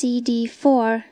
CD4